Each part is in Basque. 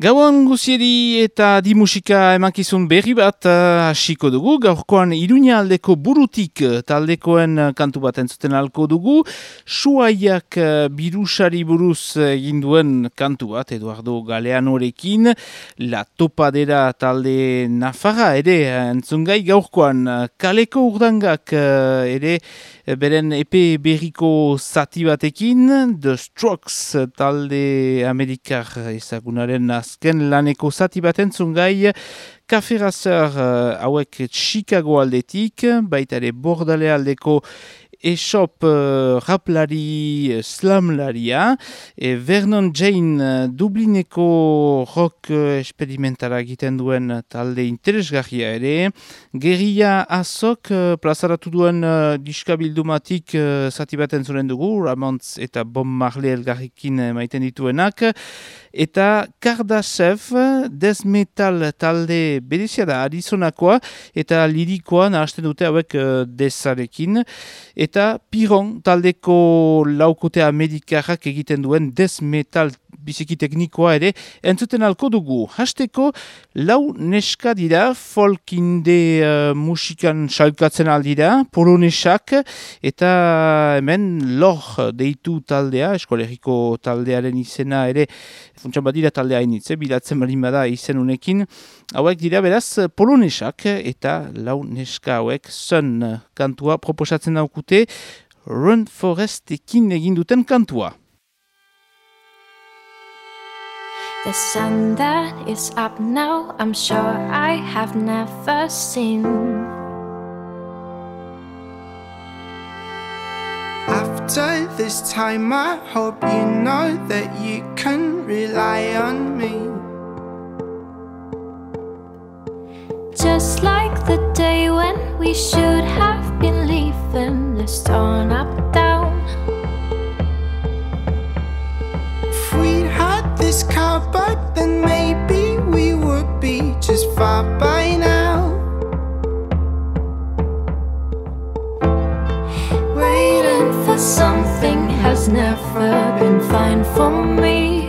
Gauan guzieri eta di musika emankizun berri bat uh, hasiko dugu. Gaurkoan Iruña aldeko burutik uh, taldekoen uh, kantu bat entzuten alko dugu. Suaiak uh, birusari buruz egin duen kantu bat, Eduardo Galeanorekin. La topadera talde Nafarra ere entzungai gaurkoan. Kaleko urdangak uh, ere beren epe berriko zati batekin. The Strokes talde Amerikar ezagunaren azken laneko zati bat entzun gai, kaferazer uh, hauek Chicago aldetik, baita ere bordale aldeko esop uh, raplari uh, slamlaria, e Vernon Jane uh, Dublineko rock uh, experimentara egiten duen talde interesgarria ere, Geria Azok uh, plazaratu duen uh, diskabildumatik uh, zati bat entzuren dugu, Ramontz eta Bob Marley elgarrikin uh, maiten dituenak, eta Kardashev desmetal talde berezia da Arizonakoa eta lirikoa nahazten dute hauek uh, desarekin eta Piron taldeko laukotea medikarrak egiten duen desmetal biziki teknikoa ere entzuten alko dugu. Hasteko lau neska dira folkinde uh, musikan salkatzen aldira, polonesak eta hemen lor deitu taldea, eskolegiko taldearen izena ere funtsan badira taldea hainitze, bilatzen barin bada izen unekin. Hauek dira beraz polonesak eta lau neska hauek sun kantua proposatzen daukute Run Forestekin egin duten kantua. The sun that is up now, I'm sure I have never seen. After this time, I hope you know that you can rely on me. Just like the day when we should have been leaving the storm up down. If we'd had this car back then, maybe we would be just far by now. Something has never been fine for me.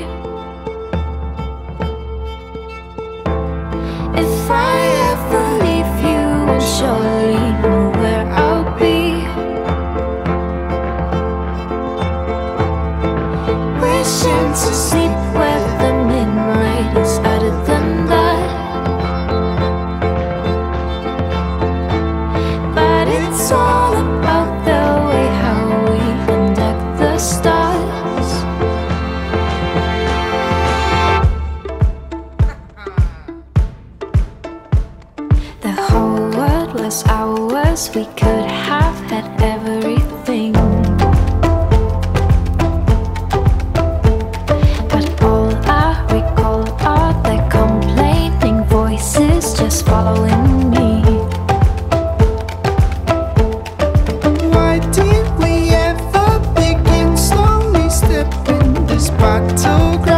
back to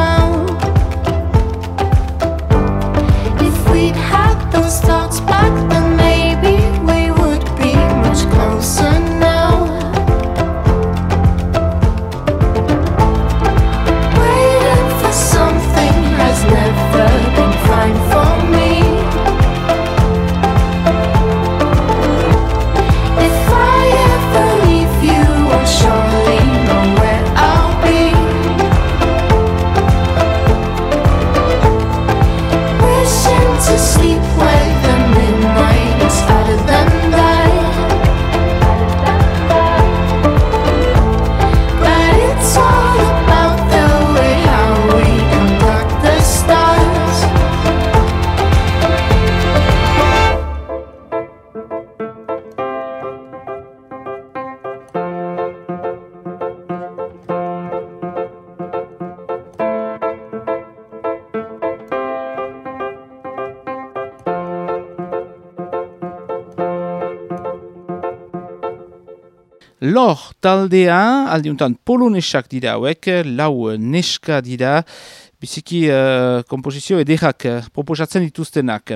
Lor taldea, aldiuntan polonesak dira hauek, lau neska dira, biziki uh, komposizio ederrak uh, proposatzen dituztenak.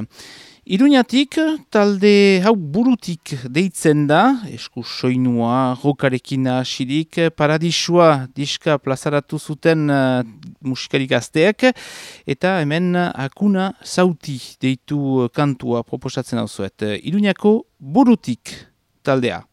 Iruñatik talde hau burutik deitzen da, esku soinua, rokarekin asirik, paradisua diska plazaratu zuten uh, musikari gazteak, eta hemen akuna zauti deitu kantua proposatzen hau zuet. Iruñako burutik taldea.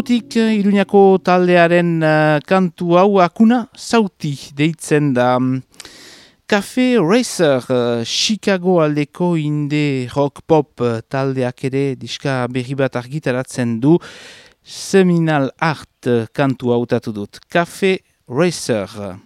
Burutik eh, Iruñako taldearen eh, kantu hau akuna zauti deitzen da. Cafe Racer, eh, Chicago aldeko inde rock pop taldeak ere diska berri bat argitaratzen du. Seminal Art eh, kantu hautatu dut. Cafe Racer.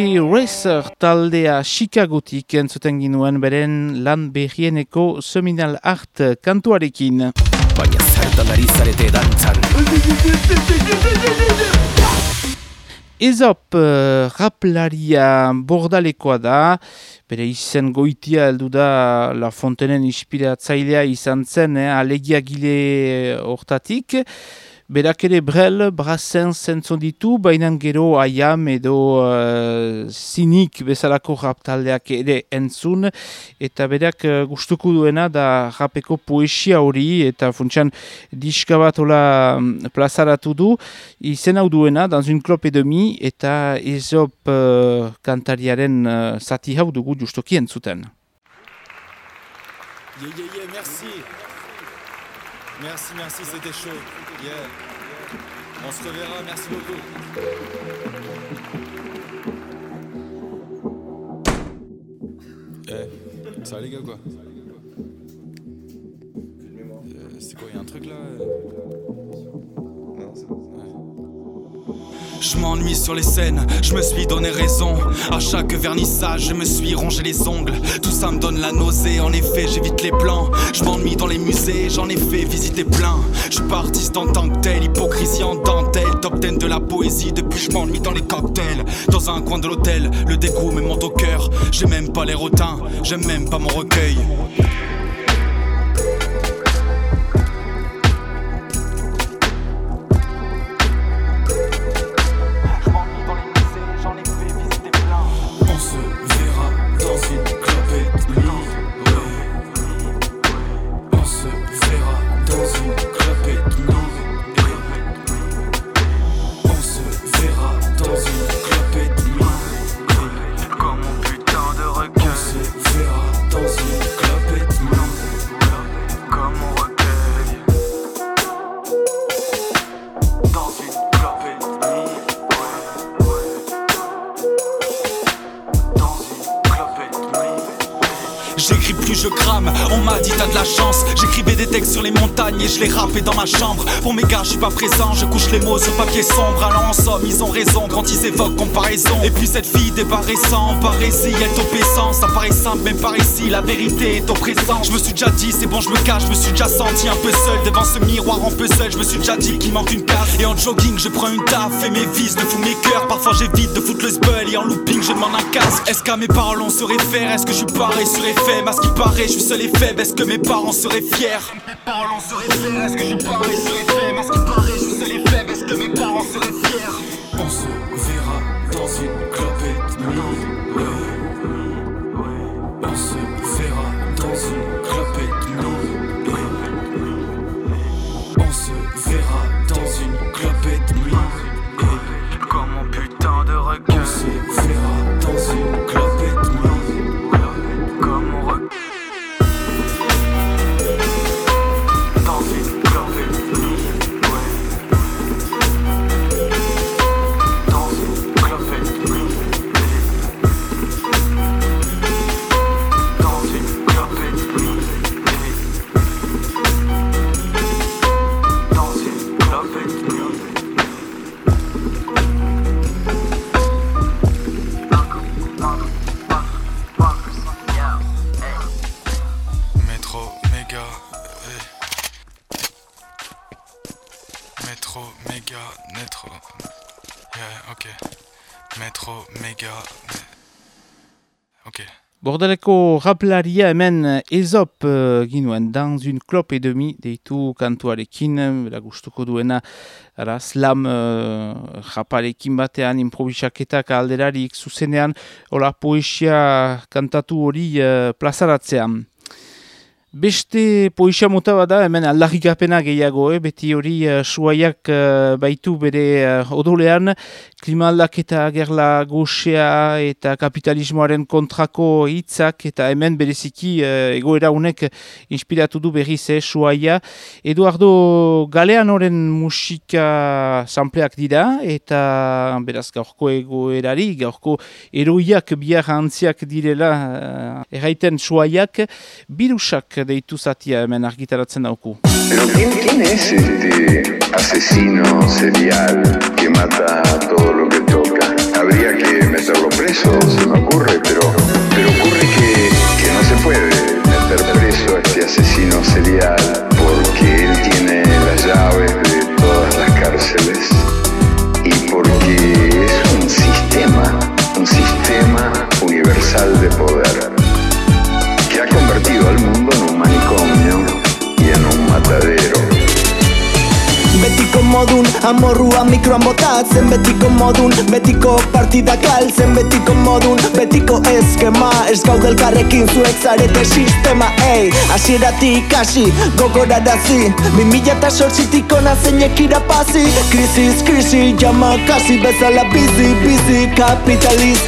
Coffee Racer taldea Chicagotik entzuten ginuen beren lan berrieneko Seminal Art kantuarekin. Baina zertan ari zarete dantzan Ezop uh, raplaria bordalekoa da, bere izen goitia heldu da La Fontenen inspiratzailea izan zen, eh, alegia gile hortatik. Berak ere brel, brazen zentzon ditu, baina gero aiam edo uh, zinik bezalako rap taldeak ere entzun, eta berak uh, gustuko duena da rapeko poesia hori, eta funtsan diska bat hola mm, plazaratu du, izen hau duena, danzun klop edemi, eta ezop uh, kantariaren uh, zati hau dugu justoki entzuten. Yeah, yeah, yeah, merci. Merci, merci, c'était chaud. Yeah. On se reverra, merci beaucoup. Eh, ça va les gars quoi? Euh, C'est quoi, y'a un truc là? Je m'ennuie sur les scènes, je me suis donné raison. À chaque vernissage, je me suis rongé les ongles. Tout ça me donne la nausée, en effet, j'évite les plans. Je m'ennuie dans les musées, j'en ai fait visiter plein. Je suis artiste en tant que tel, hypocrisie en dentelle. Top 10 de la poésie, depuis je m'ennuie dans les cocktails. Dans un coin de l'hôtel, le dégoût me monte au cœur. J'ai même pas l'air hautain, j'aime même pas mon recueil. Dans ma chambre Pour mes gars je suis pas présent, je couche les mots sur papier sombre. Alors en somme ils ont raison quand ils évoquent comparaison. Et puis cette fille débarraissant, parésie, elle t'oppressant Ça paraît simple mais par ici la vérité est oppressante Je me suis déjà dit c'est bon je me cache, je me suis déjà senti un peu seul. Devant ce miroir en puzzle, je me suis déjà dit qu'il manque une case. Et en jogging je prends une taf et mes vis de fous mes cœurs. Parfois j'évite de foutre le sbull et en looping je demande un casque. Est-ce qu'à mes paroles on se réfère, est-ce que je suis paré sur effet À ce qui paraît je suis seul et faible, est-ce que mes parents seraient fiers? Est-ce que je suis sur À ce qui paraît je suis seul et faible, est-ce que mes parents seraient fiers On se verra dans une clopette nuit ouais. On se verra dans une clopette Bordeleko raplaria hemen eh, ezop uh, ginuen, dans une clope et demi deitu kantuarekin, bera gustuko duena, ara, slam uh, raparekin batean, improvisaketak alderarik zuzenean, hola poesia kantatu hori uh, plazaratzean. Beste poesia mota bada, hemen aldarrikapena gehiago, eh? beti hori uh, suaiak uh, baitu bere uh, odolean, klima aldaketa gerla goxea eta kapitalismoaren kontrako hitzak eta hemen bereziki uh, egoera honek inspiratu du berriz eh, suaia. Eduardo Galeanoren musika sampleak dira eta beraz gaurko egoerari, gaurko eroiak bihar antziak direla uh, erraiten suaiak, birusak deitu zatia hemen argitaratzen dauku. Pero ¿quién, quién es este asesino serial que mata a todo lo que toca? habría que meterlo preso, se me ocurre, pero, pero ocurre que, que no se puede meter preso a este asesino serial porque él tiene las llaves de todas las cárceles y porque es un sistema, un sistema universal de poder modun, amorrua mikroan botatzen Betiko modun, betiko partida galtzen Betiko modun, betiko eskema Ez gaude elkarrekin zuek zarete sistema Ei, asieratik hasi, gogorarazi Bi mila eta sortzitik ona zeinek irapazi Krisis, krisi, jama kasi bezala bizi, bizi Kapitaliz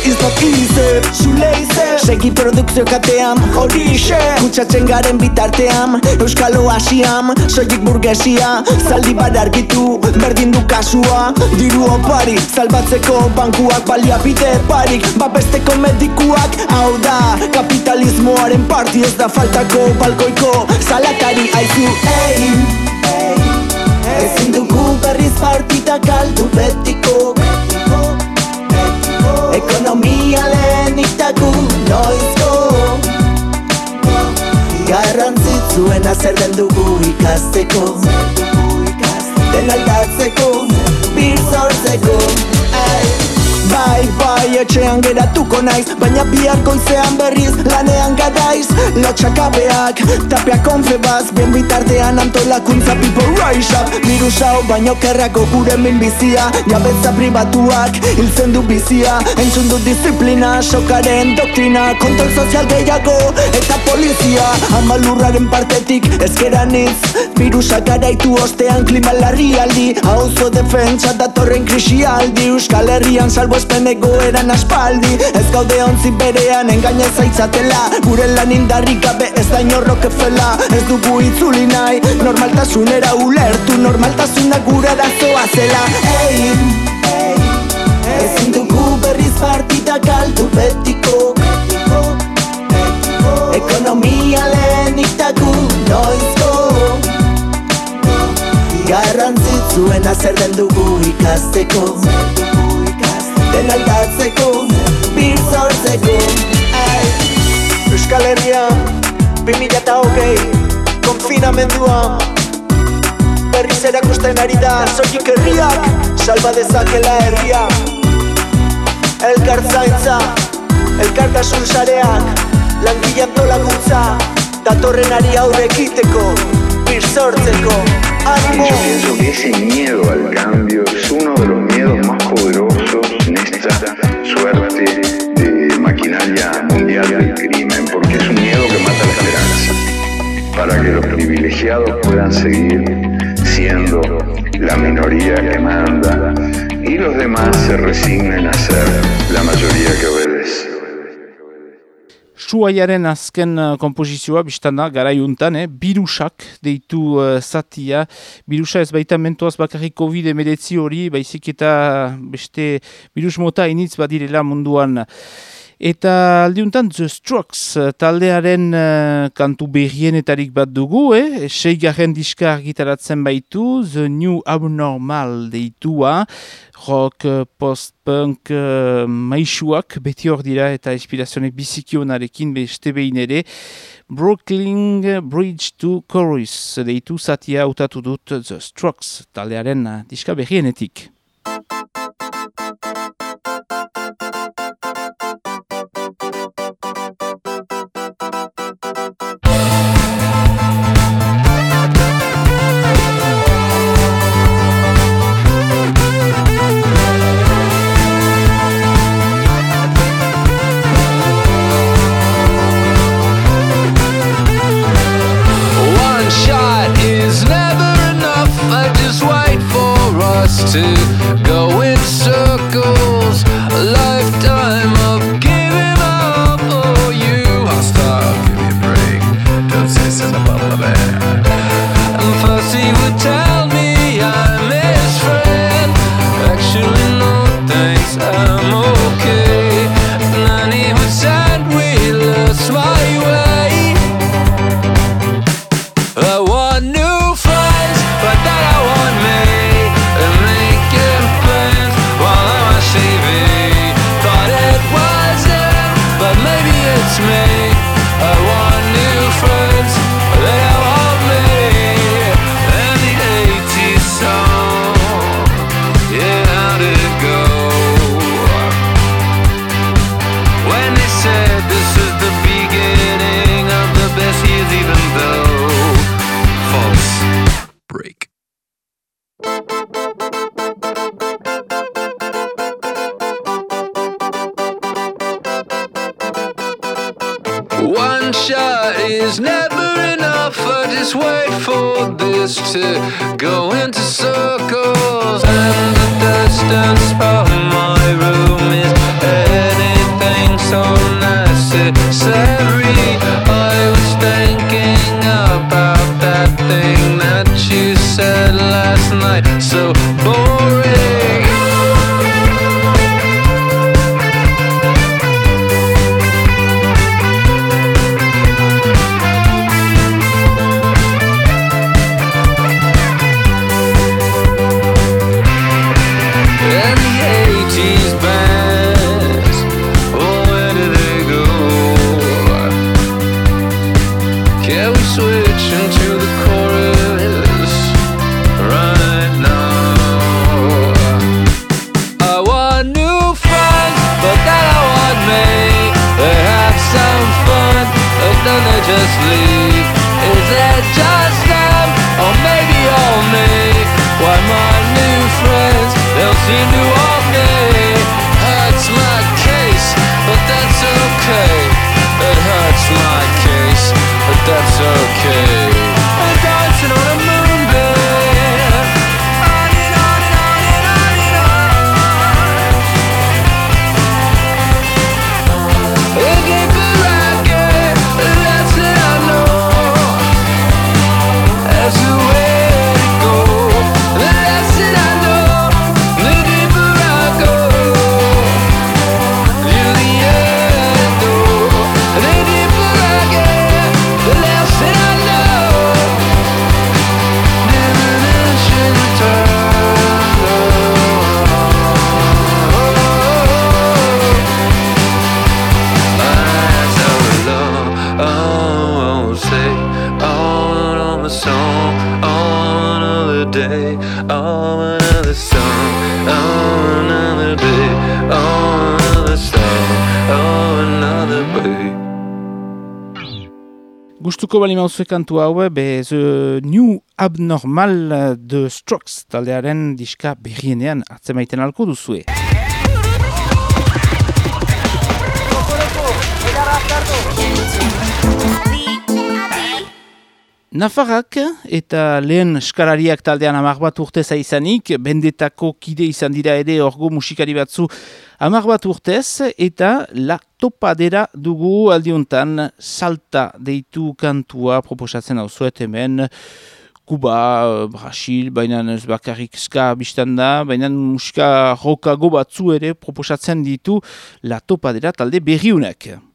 Zule ize, segi produkzio katean Horixe, kutsatzen garen bitartean Euskalo asiam, soilik burgesia Zaldi bar argitu, berdin du kasua Diru opari, salbatzeko bankuak baliabide parik. Babesteko medikuak, hau da Kapitalismoaren parti ez da faltako balkoiko Salatari aizu, ei, Ezin dugu berriz partita galdu betiko. Ekonomia lehenitagu noizko. Garrantzitzuen zer den dugu ikasteko Den aldatzeko, sortzeko Ai. Bai, bai, etxean geratuko naiz Baina bihar goizean berriz lanean garaiz Lotxakabeak, tapia konfebaz Bien bitartean antolakuntza people rise up. Virus hau baino kerrako gure minbizia Jabetza pribatuak, hiltzen du bizia. Entzun du disiplina, sokaren doktrina Kontrol sozial gehiago eta polizia. Ama lurraren partetik ezkeran itz Virusak garaitu ostean klima larrialdi. Hauzo defentsa datorren krisialdi Euskal Herrian salbo espen egoeran aspaldi. Ez gaude ontzi berean engaine zaitzatela Gure lan indarrik gabe ez da inorroke fela Ez dugu itzuli nahi normaltasunera ulertu. Normaltasuna gure arazoa zela. Ei, ei, ezin dugu berriz partida galdu betiko. Ekonomia lehenik dagu noizko. Garrantzitzuen zer den dugu ikasteko Den aldatzeko, bir sortzeko Ai. Euskal Herria, 2000 eta hogei, konfinamendua Berriz erakusten ari da, soilik herriak, salba dezakela herria Elkartzaintza, elkartasun sareak, langile antolakuntza Datorren ari aurre ekiteko, bir sortzeko Animo! Yo pienso que ese miedo al cambio es uno de los esta suerte de maquinaria mundial del crimen, porque es un miedo que mata la esperanza, para que los privilegiados puedan seguir siendo la minoría que manda y los demás se resignen a ser la mayoría que obedece. Suaiaren azken uh, kompozizioa biztana garaiuntan, eh? birusak deitu uh, zatia. Birusa ez baita mentoaz bakarrik COVID-19 hori, baizik eta beste birus mota initz badirela munduan. Eta aldiuntan The Strokes uh, taldearen uh, kantu berrienetarik bat dugu, eh? Seigarren diska argitaratzen baitu, The New Abnormal deitua, rock, uh, post-punk uh, maixuak beti hor dira eta inspirazionek bizikionarekin beste behin ere. Brooklyn Bridge to Chorus deitu zatia utatu dut The Strokes taldearen diska berrienetik. Entzungo bali mauzue kantu hau, eh, be The New Abnormal eh, The Strokes taldearen diska berrienean atzemaiten alko duzue. Thank you. Nafarrak eta lehen eskalariak taldean amar bat urtez izanik, bendetako kide izan dira ere orgo musikari batzu amar bat urtez, eta la topadera dugu aldiuntan salta deitu kantua proposatzen hau hemen, Kuba, Brasil, baina ez bakarrik ska biztan da, baina musika rokago batzu ere proposatzen ditu la topadera talde berriunak.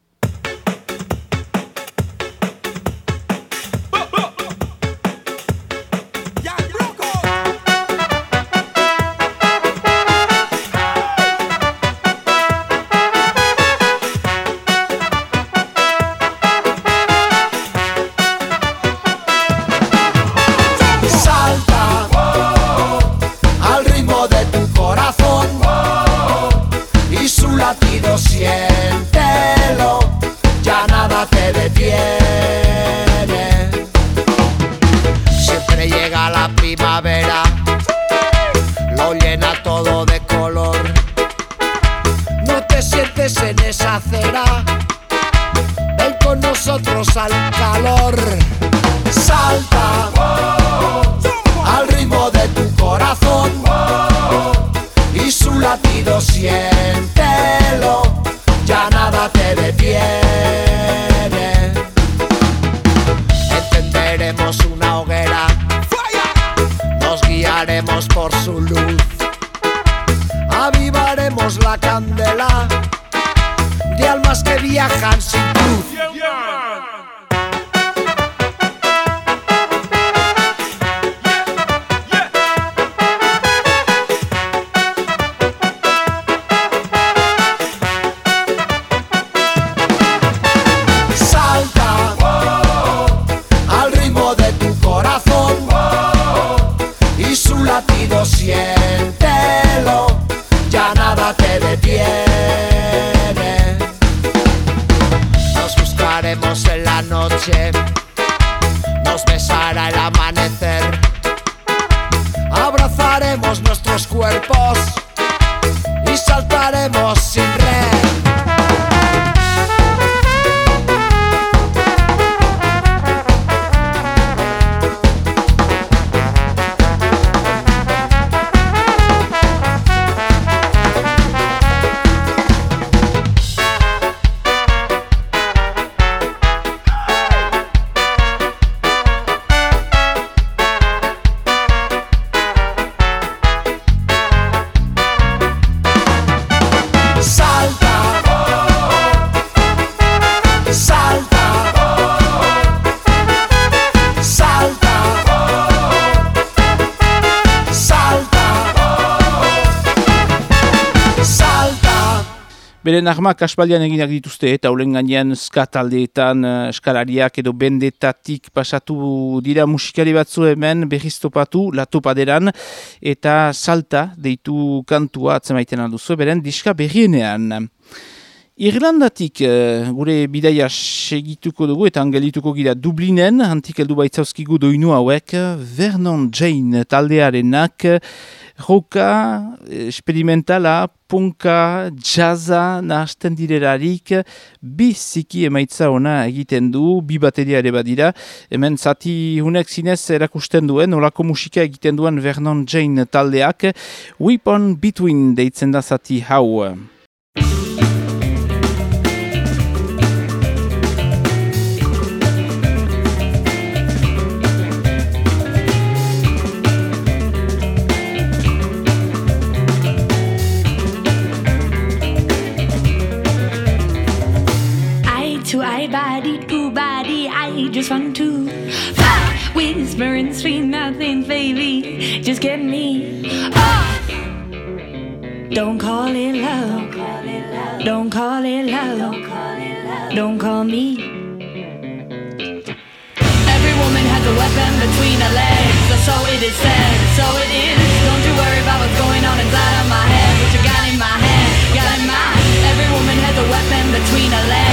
nuestros cuerpos. Beren armak aspaldian eginak dituzte eta ulen gainean ska taldeetan eh, eskalariak edo bendetatik pasatu dira musikari batzu hemen berriztopatu latopaderan eta salta deitu kantua atzemaiten alduzu beren diska berrienean. Irlandatik eh, gure bidaia segituko dugu eta angelituko gira Dublinen, antik heldu baitzauzkigu doinu hauek, Vernon Jane taldearenak, roka, experimentala, punka, jazza, nahazten direrarik, bi ziki emaitza ona egiten du, bi bateria ere badira, hemen zati hunek zinez erakusten duen, olako musika egiten duen Vernon Jane taldeak, Weapon Between deitzen da zati hau. To eye, body to body, I just want to fly. Whispering scream nothing, baby. Just get me. Oh. Don't call it love. Don't call it love. Don't call me. Every woman has a weapon between her legs, so it is said. So it is. Don't you worry about what's going on inside of my head. What you got in my head, got in my. Every woman has a weapon between her legs,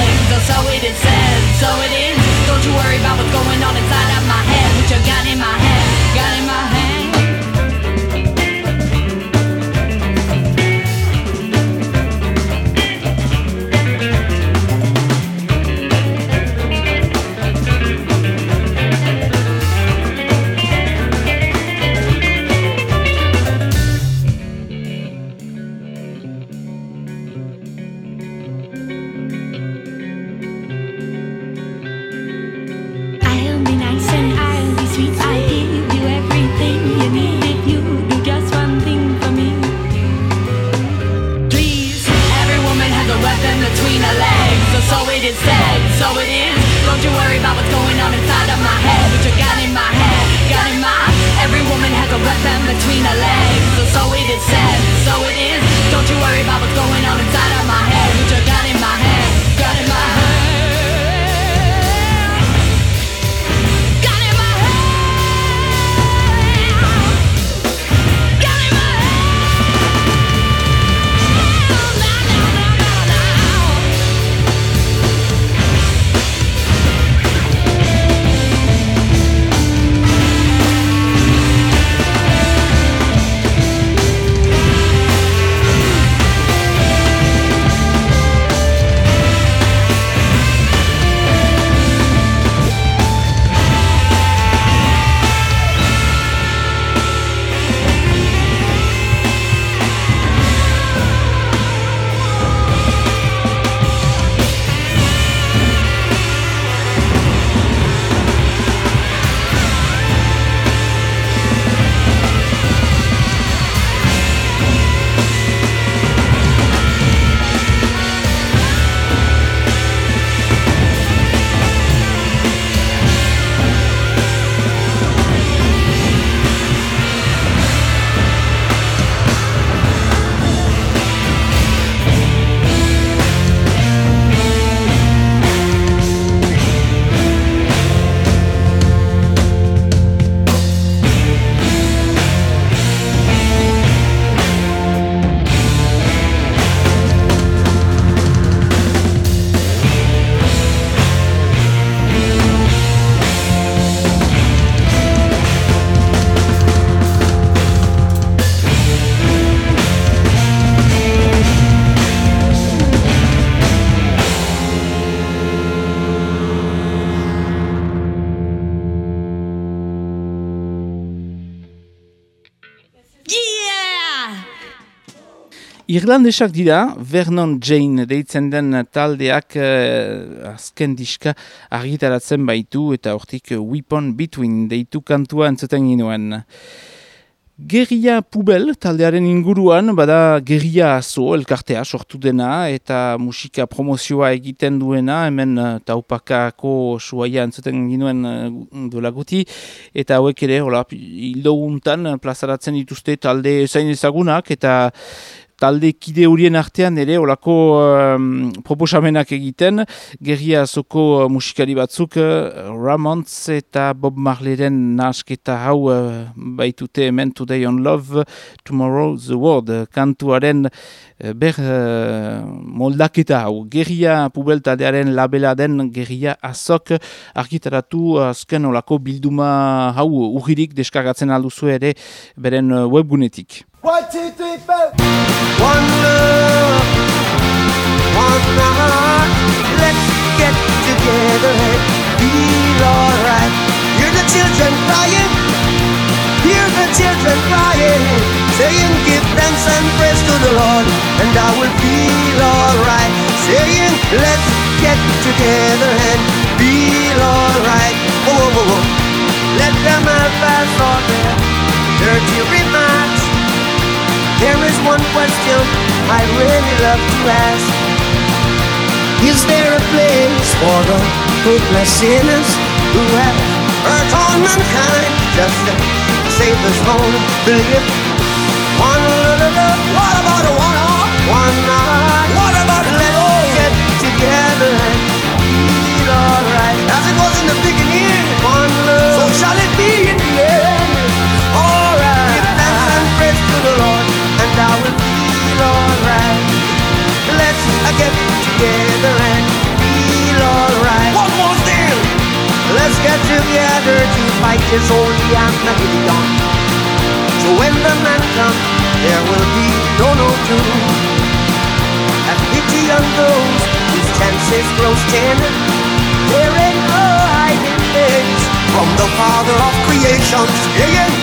so it is said. So it is. Don't you worry about what's going on inside of my stand between a land Irlandesak dira, Vernon Jane deitzen den taldeak eh, azken diska argitaratzen baitu eta hortik eh, Weapon Between deitu kantua entzuten ginuen. Geria Pubel taldearen inguruan, bada Geria Azo elkartea sortu dena eta musika promozioa egiten duena, hemen uh, taupakako suaia entzuten ginuen uh, duela guti, eta hauek ere, hola, hildo untan plazaratzen dituzte talde zain ezagunak, eta talde kide horien artean ere olako um, proposamenak egiten, gerria azoko uh, musikari batzuk, uh, Ramontz eta Bob Marleyren nasketa hau uh, baitute hemen Today on Love, Tomorrow the World, kantuaren uh, ber uh, moldaketa hau. Gerria pubeltadearen labela den gerria azok argitaratu azken olako bilduma hau urririk deskagatzen alduzu ere beren webgunetik. One, two, three, four. One love, one heart. Let's get together and feel alright. Hear the children crying, hear the children crying, saying, Give thanks and praise to the Lord, and I will feel alright. Saying, Let's get together and feel alright. Whoa, whoa, whoa, whoa. Let them have pass all their dirty remarks. There is one question I'd really love to ask. Is there a place for the hopeless sinners who have hurt all mankind just to save us own belief? One love, what about a one heart? One heart, what about let's get together and feel alright? As it was in the beginning, together and feel alright. One more thing. Let's get together to fight this old and the Gideon. So when the man comes, there will be no no doom. Have pity on those whose chances grow thin. There ain't no hiding place from the Father of creation. Singing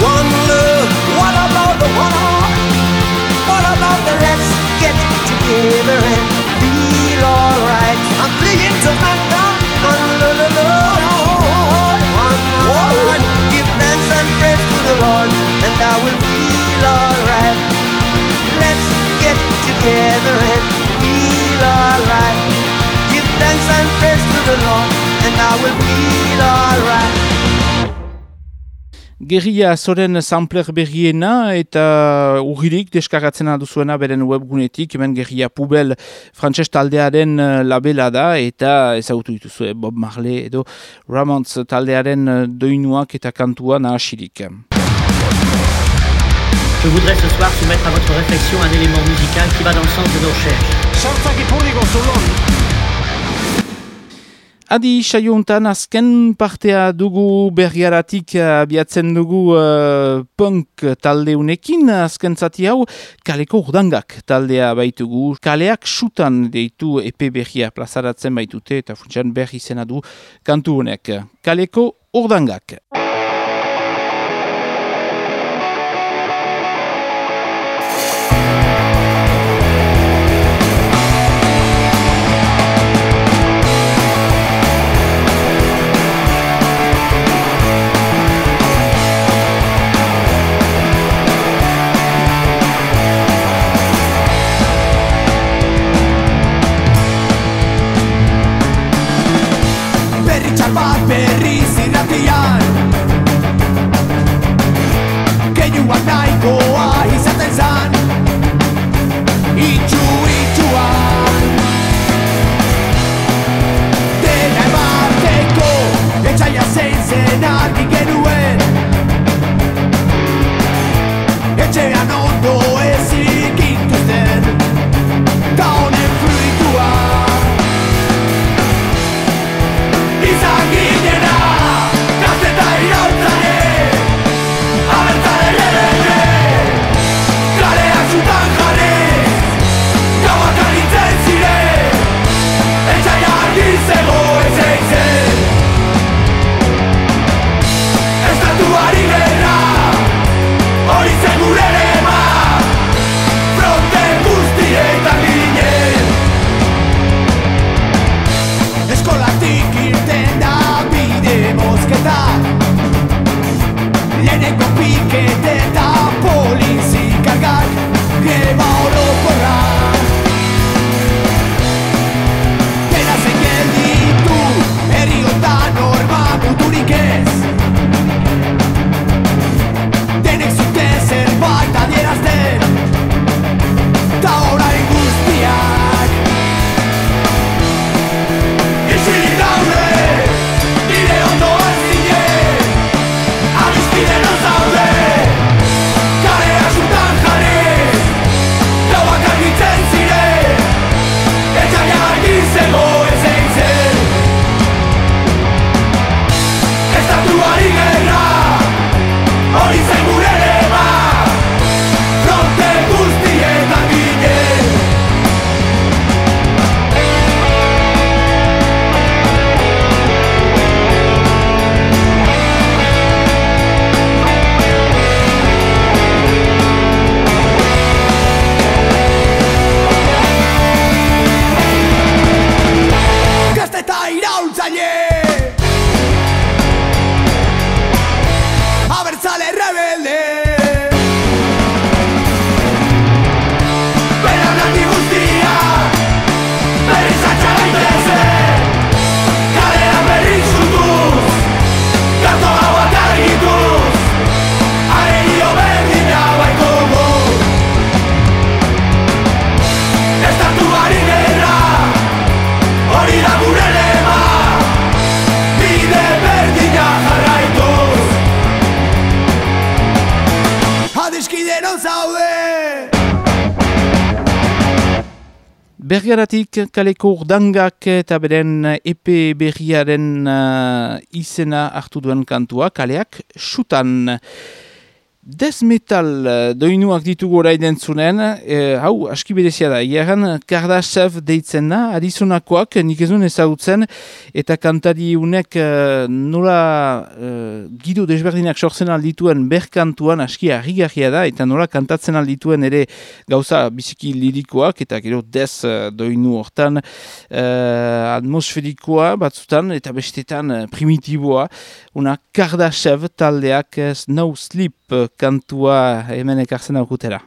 one love. What about the one heart? What about the let's get together and feel alright? I'm clinging to my God. One love, Lord. One. Give thanks and praise to the Lord, and I will feel alright. Let's get together and feel alright. Give thanks and praise to the Lord, and I will feel alright. Gerria zoren sampler berriena eta urririk deskargatzen duzuena beren webgunetik, hemen gerria pubel frantses taldearen eh, labela da eta ezagutu dituzu Bob Marley edo Ramones taldearen eh, doinuak eta kantua nahasirik. Je voudrais ce soir soumettre à votre réflexion un élément musical qui va dans le sens de nos recherches. Adi saiontan azken partea dugu berriaratik eh, abiatzen dugu uh, punk taldeunekin, azken zati hau kaleko urdangak taldea baitugu. Kaleak sutan deitu epe berria plazaratzen baitute eta funtsan berri zena du kantu honek. Kaleko urdangak. Bergaratik kaleko urdangak eta beren epe berriaren uh, izena hartu duen kantua, kaleak xutan. Death metal uh, doinuak ditugu orain entzunen, eh, hau aski berezia da, iaren Kardashev deitzen da, adizonakoak nik ez duen ezagutzen, eta kantari unek uh, nola uh, gido desberdinak sortzen aldituen berkantuan aski harrigarria da, eta nola kantatzen aldituen ere gauza biziki lirikoak, eta gero uh, doinu hortan uh, atmosferikoa batzutan, eta bestetan primitiboa, una Kardashev taldeak Snow Sleep kantua hemen ekartzen aukutera.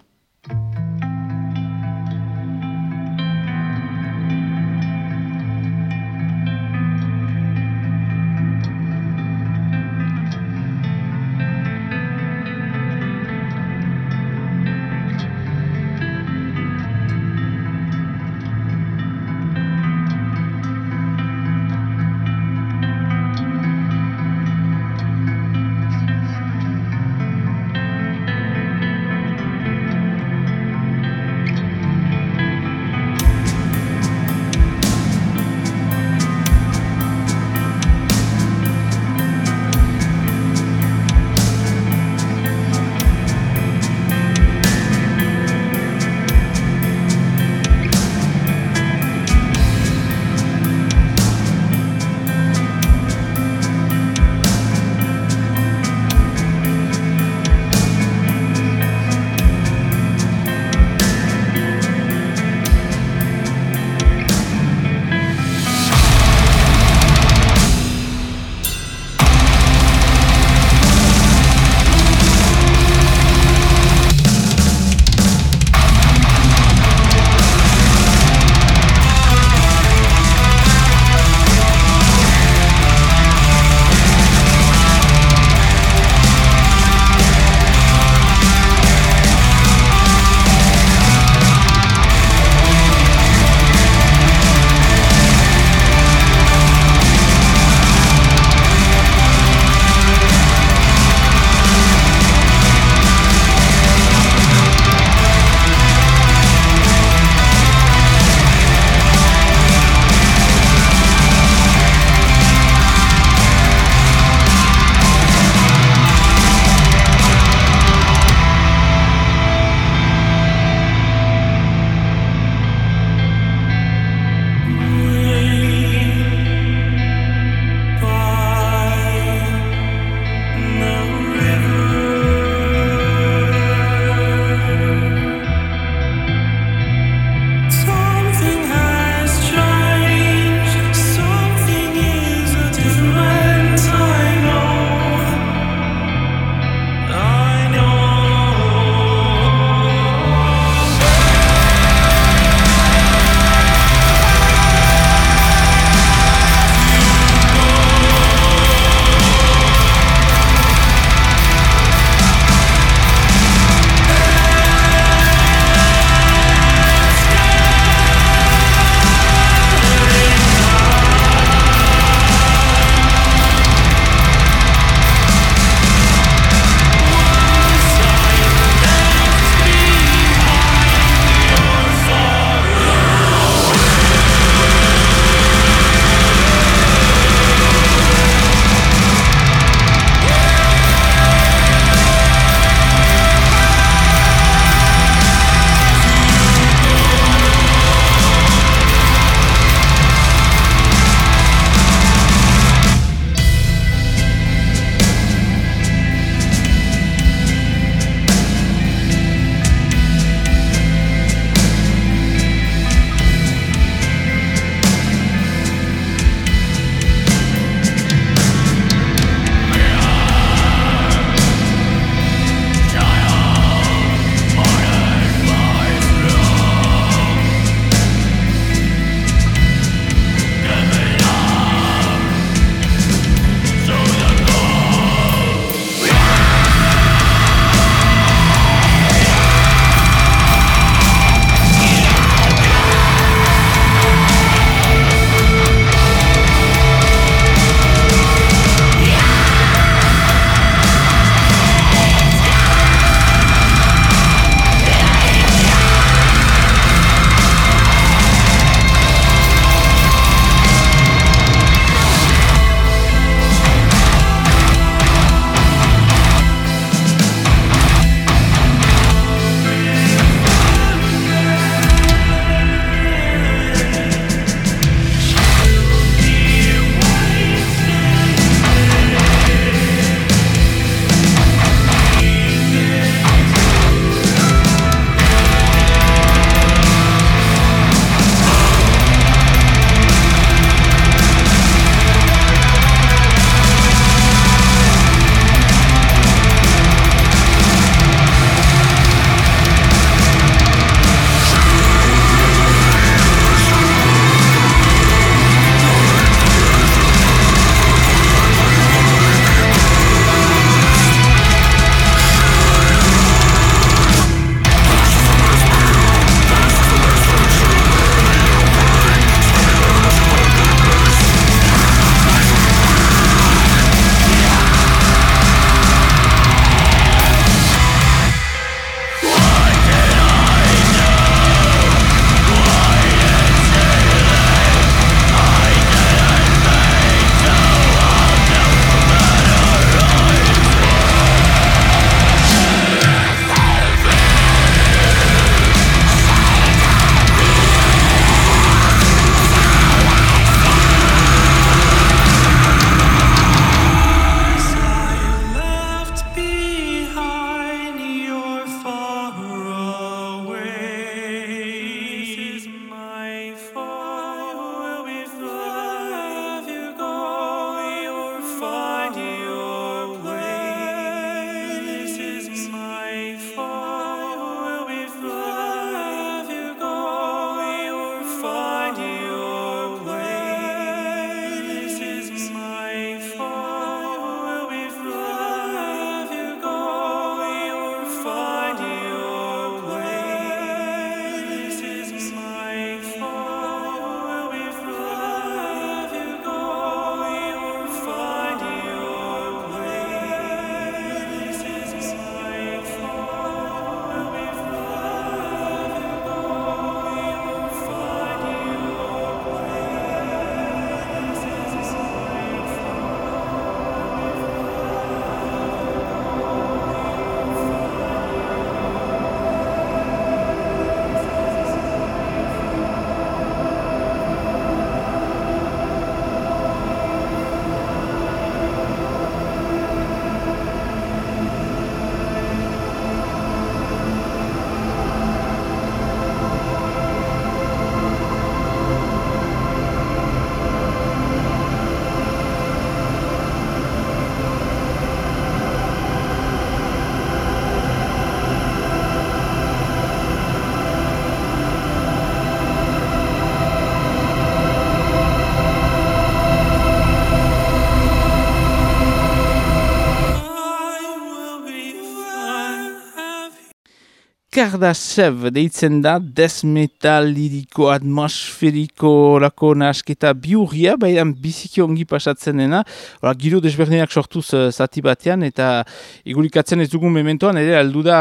Kardashev deitzen da desmetal liriko atmosferiko lako nasketa biurria, baina biziki ongi pasatzen dena, Ora, giro desberdinak sortuz uh, zati batean, eta igurikatzen ez dugun mementoan, ere aldu da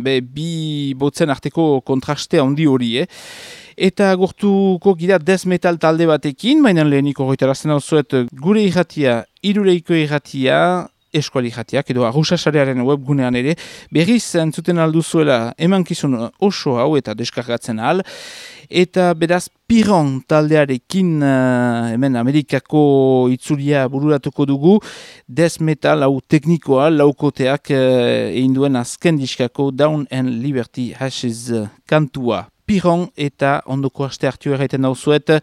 be, bi botzen arteko kontrastea handi hori, eh? Eta gortuko gira desmetal talde batekin, baina leheniko goitarazten hau zuet gure irratia, irureiko irratia, eskuali jatiak edo arruxasarearen webgunean ere, berriz entzuten alduzuela emankizun oso hau eta deskargatzen al, eta beraz Piron taldearekin uh, hemen Amerikako itzulia bururatuko dugu, Death Metal hau teknikoa laukoteak uh, egin duen azken diskako Down and Liberty Hashes kantua. Piron eta ondoko aste hartu erraiten dauzuet,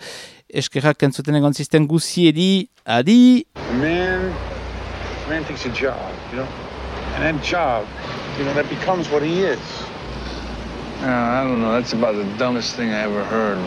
eskerrak entzuten egon zisten guziedi, adi! Man takes a job, you know? And that job, you know, that becomes what he is. Uh, I don't know. That's about the dumbest thing I ever heard.